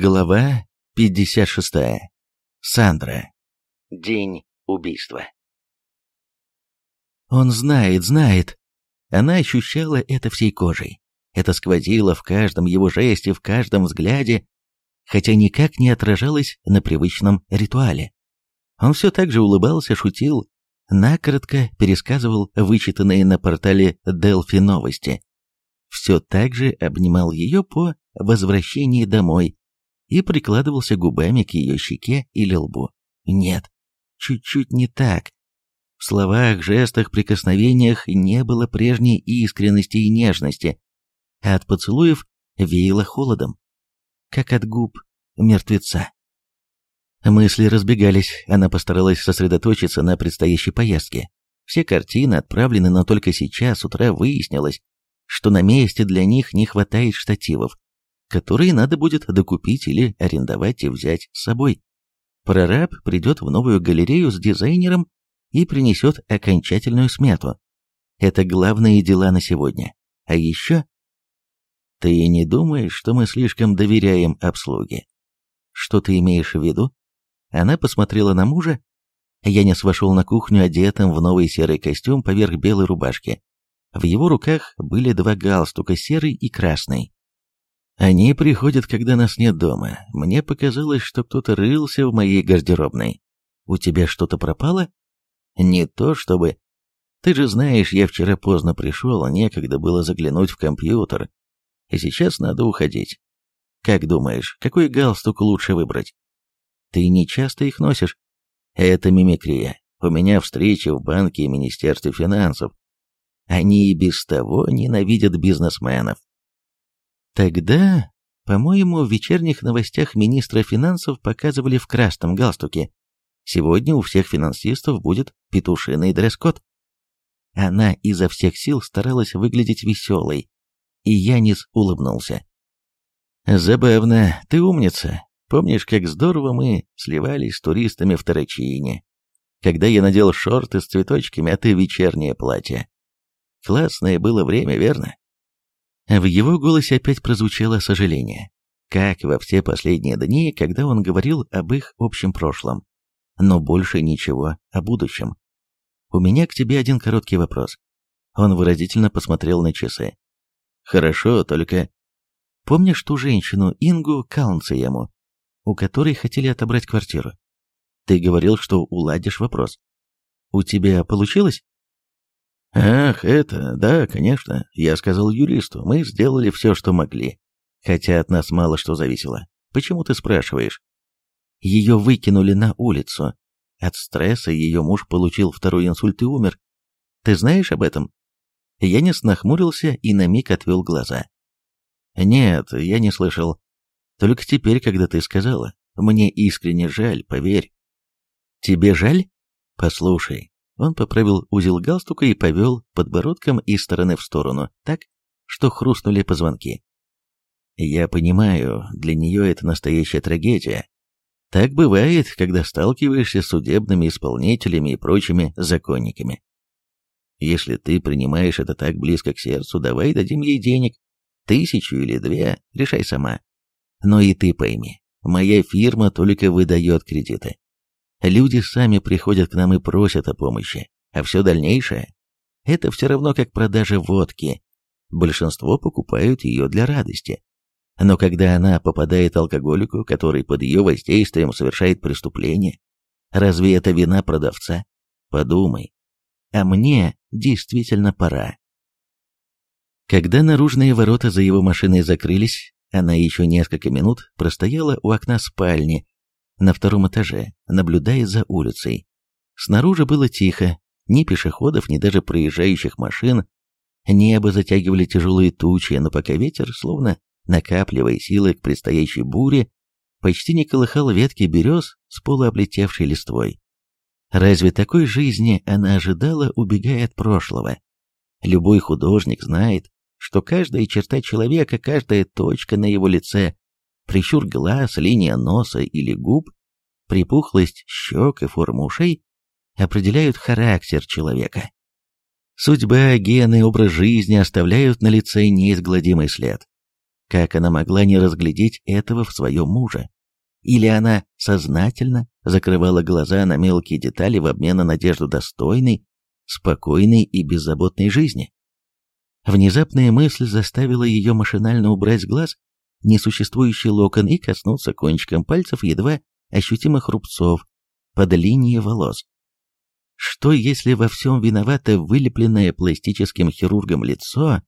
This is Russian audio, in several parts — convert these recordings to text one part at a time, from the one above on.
Глава 56. Сандра. День убийства. Он знает, знает. Она ощущала это всей кожей. Это сквозило в каждом его жесте, в каждом взгляде, хотя никак не отражалось на привычном ритуале. Он все так же улыбался, шутил, накратко пересказывал вычитанные на портале Делфи новости. Все так же обнимал ее по возвращении домой, и прикладывался губами к ее щеке или лбу. Нет, чуть-чуть не так. В словах, жестах, прикосновениях не было прежней искренности и нежности, а от поцелуев веяло холодом, как от губ мертвеца. Мысли разбегались, она постаралась сосредоточиться на предстоящей поездке. Все картины отправлены, но только сейчас с утра выяснилось, что на месте для них не хватает штативов, которые надо будет докупить или арендовать и взять с собой. Прораб придет в новую галерею с дизайнером и принесет окончательную смету. Это главные дела на сегодня. А еще... Ты не думаешь, что мы слишком доверяем обслуге? Что ты имеешь в виду? Она посмотрела на мужа. Янис вошел на кухню, одетым в новый серый костюм поверх белой рубашки. В его руках были два галстука, серый и красный. Они приходят, когда нас нет дома. Мне показалось, что кто-то рылся в моей гардеробной. У тебя что-то пропало? Не то чтобы. Ты же знаешь, я вчера поздно пришел, некогда было заглянуть в компьютер. И сейчас надо уходить. Как думаешь, какой галстук лучше выбрать? Ты не часто их носишь? Это мимикрия. У меня встречи в банке и Министерстве финансов. Они и без того ненавидят бизнесменов. Тогда, по-моему, в вечерних новостях министра финансов показывали в красном галстуке. Сегодня у всех финансистов будет петушиный дресс-код. Она изо всех сил старалась выглядеть веселой, и Янис улыбнулся. «Забавно, ты умница. Помнишь, как здорово мы сливались с туристами в Тарачине? Когда я надел шорты с цветочками, а ты вечернее платье. Классное было время, верно? В его голосе опять прозвучало сожаление, как во все последние дни, когда он говорил об их общем прошлом, но больше ничего о будущем. «У меня к тебе один короткий вопрос». Он выразительно посмотрел на часы. «Хорошо, только...» «Помнишь ту женщину, Ингу Калнциему, у которой хотели отобрать квартиру? Ты говорил, что уладишь вопрос. У тебя получилось?» «Ах, это, да, конечно, я сказал юристу, мы сделали все, что могли. Хотя от нас мало что зависело. Почему ты спрашиваешь?» Ее выкинули на улицу. От стресса ее муж получил второй инсульт и умер. Ты знаешь об этом? Янис нахмурился и на миг отвел глаза. «Нет, я не слышал. Только теперь, когда ты сказала. Мне искренне жаль, поверь». «Тебе жаль? Послушай, он поправил узел галстука и повел подбородком из стороны в сторону, так, что хрустнули позвонки. Я понимаю, для нее это настоящая трагедия. Так бывает, когда сталкиваешься с судебными исполнителями и прочими законниками. Если ты принимаешь это так близко к сердцу, давай дадим ей денег. Тысячу или две, решай сама. Но и ты пойми, моя фирма только выдает кредиты. Люди сами приходят к нам и просят о помощи, а все дальнейшее – это все равно как продажа водки. Большинство покупают ее для радости. Но когда она попадает алкоголику, который под ее воздействием совершает преступление, разве это вина продавца? Подумай. А мне действительно пора. Когда наружные ворота за его машиной закрылись, она еще несколько минут простояла у окна спальни, на втором этаже, наблюдая за улицей. Снаружи было тихо, ни пешеходов, ни даже проезжающих машин. Небо затягивали тяжелые тучи, но пока ветер, словно накапливая силы к предстоящей буре, почти не колыхал ветки берез с полуоблетевшей листвой. Разве такой жизни она ожидала, убегая от прошлого? Любой художник знает, что каждая черта человека, каждая точка на его лице прищур глаз, линия носа или губ, припухлость щек и форма ушей определяют характер человека. Судьба, гены, образ жизни оставляют на лице неизгладимый след. Как она могла не разглядеть этого в своем муже? Или она сознательно закрывала глаза на мелкие детали в обмен на надежду достойной, спокойной и беззаботной жизни? Внезапная мысль заставила ее машинально убрать с глаз несуществующий локон и коснулся кончиком пальцев едва ощутимых рубцов под линией волос. Что если во всем виновато вылепленное пластическим хирургом лицо,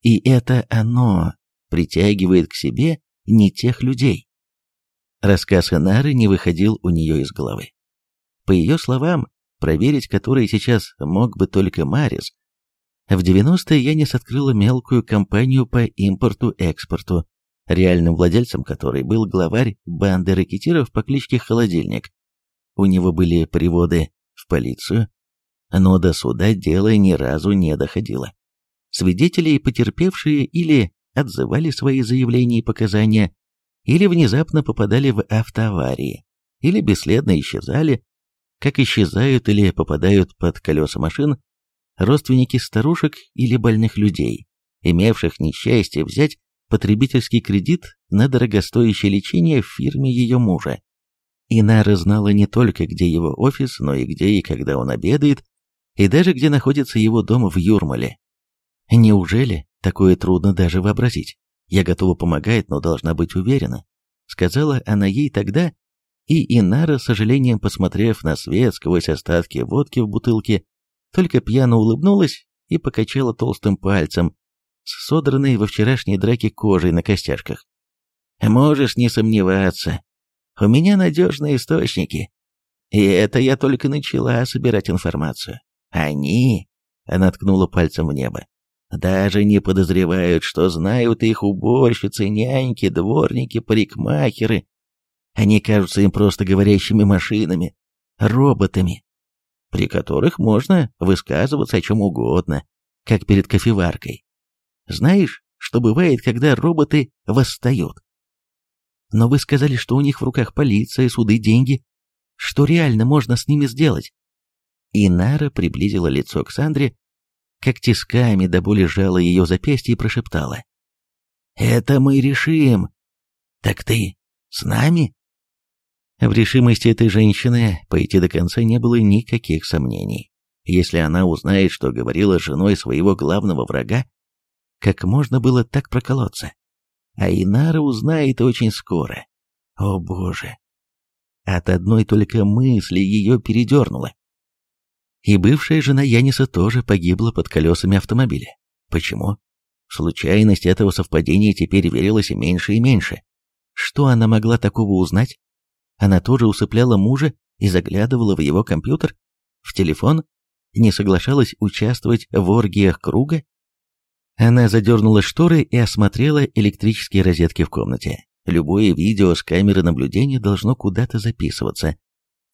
и это оно притягивает к себе не тех людей? Рассказ Энары не выходил у нее из головы. По ее словам, проверить которые сейчас мог бы только Марис, в 90-е Янис открыла мелкую компанию по импорту-экспорту, реальным владельцем которой был главарь банды ракетиров по кличке Холодильник. У него были приводы в полицию, но до суда дело ни разу не доходило. Свидетели и потерпевшие или отзывали свои заявления и показания, или внезапно попадали в автоаварии, или бесследно исчезали, как исчезают или попадают под колеса машин родственники старушек или больных людей, имевших несчастье взять потребительский кредит на дорогостоящее лечение в фирме ее мужа. Инара знала не только, где его офис, но и где и когда он обедает, и даже где находится его дом в Юрмале. «Неужели такое трудно даже вообразить? Я готова помогать, но должна быть уверена», — сказала она ей тогда, и Инара, с сожалением посмотрев на свет сквозь остатки водки в бутылке, только пьяно улыбнулась и покачала толстым пальцем, с содранной во вчерашней драке кожей на костяшках. Можешь не сомневаться, у меня надежные источники. И это я только начала собирать информацию. Они, она ткнула пальцем в небо, даже не подозревают, что знают их уборщицы, няньки, дворники, парикмахеры. Они кажутся им просто говорящими машинами, роботами, при которых можно высказываться о чем угодно, как перед кофеваркой. Знаешь, что бывает, когда роботы восстают? Но вы сказали, что у них в руках полиция, суды, деньги. Что реально можно с ними сделать? Инара приблизила лицо к Сандре, как тисками до боли жала ее запястье и прошептала. «Это мы решим. Так ты с нами?» В решимости этой женщины пойти до конца не было никаких сомнений. Если она узнает, что говорила с женой своего главного врага, как можно было так проколоться? А Инара узнает очень скоро. О боже! От одной только мысли ее передернуло. И бывшая жена Яниса тоже погибла под колесами автомобиля. Почему? Случайность этого совпадения теперь верилась меньше и меньше. Что она могла такого узнать? Она тоже усыпляла мужа и заглядывала в его компьютер, в телефон, не соглашалась участвовать в оргиях круга? Она задернула шторы и осмотрела электрические розетки в комнате. Любое видео с камеры наблюдения должно куда-то записываться.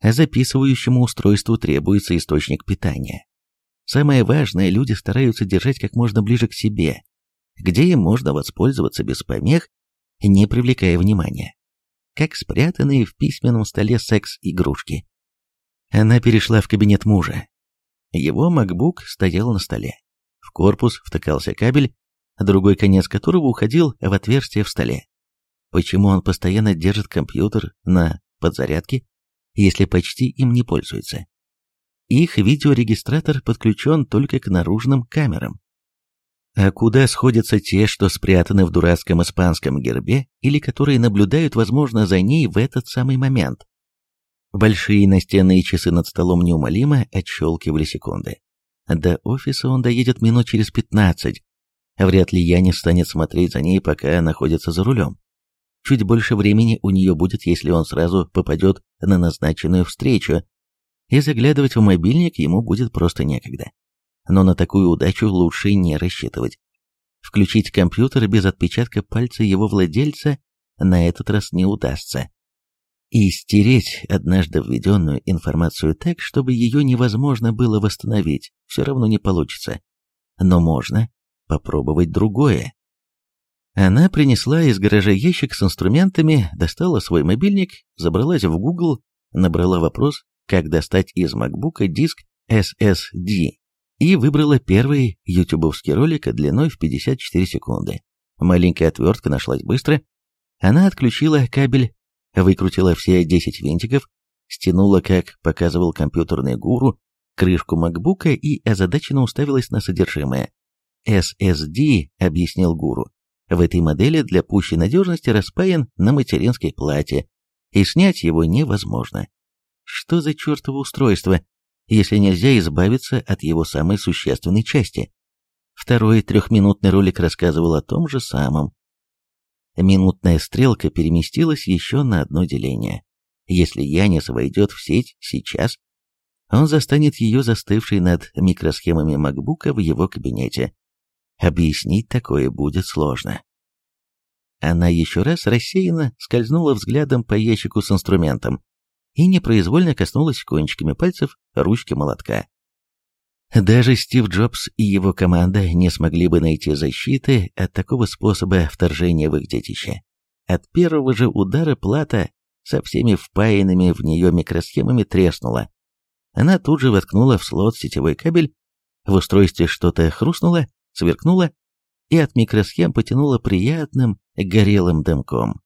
А записывающему устройству требуется источник питания. Самое важное, люди стараются держать как можно ближе к себе, где им можно воспользоваться без помех, не привлекая внимания. Как спрятанные в письменном столе секс-игрушки. Она перешла в кабинет мужа. Его макбук стоял на столе корпус втыкался кабель, другой конец которого уходил в отверстие в столе. Почему он постоянно держит компьютер на подзарядке, если почти им не пользуется? Их видеорегистратор подключен только к наружным камерам. А куда сходятся те, что спрятаны в дурацком испанском гербе или которые наблюдают, возможно, за ней в этот самый момент? Большие настенные часы над столом неумолимо отщелкивали секунды. До офиса он доедет минут через пятнадцать. Вряд ли я не станет смотреть за ней, пока находится за рулем. Чуть больше времени у нее будет, если он сразу попадет на назначенную встречу, и заглядывать в мобильник ему будет просто некогда. Но на такую удачу лучше не рассчитывать. Включить компьютер без отпечатка пальца его владельца на этот раз не удастся и стереть однажды введенную информацию так, чтобы ее невозможно было восстановить, все равно не получится. Но можно попробовать другое. Она принесла из гаража ящик с инструментами, достала свой мобильник, забралась в Google, набрала вопрос, как достать из макбука диск SSD, и выбрала первый ютубовский ролик длиной в 54 секунды. Маленькая отвертка нашлась быстро. Она отключила кабель выкрутила все 10 винтиков, стянула, как показывал компьютерный гуру, крышку макбука и озадаченно уставилась на содержимое. SSD, объяснил гуру, в этой модели для пущей надежности распаян на материнской плате, и снять его невозможно. Что за чертово устройство, если нельзя избавиться от его самой существенной части? Второй трехминутный ролик рассказывал о том же самом минутная стрелка переместилась еще на одно деление. Если Янис войдет в сеть сейчас, он застанет ее застывшей над микросхемами макбука в его кабинете. Объяснить такое будет сложно. Она еще раз рассеянно скользнула взглядом по ящику с инструментом и непроизвольно коснулась кончиками пальцев ручки молотка. Даже Стив Джобс и его команда не смогли бы найти защиты от такого способа вторжения в их детище. От первого же удара плата со всеми впаянными в нее микросхемами треснула. Она тут же воткнула в слот сетевой кабель, в устройстве что-то хрустнуло, сверкнуло, и от микросхем потянуло приятным горелым дымком.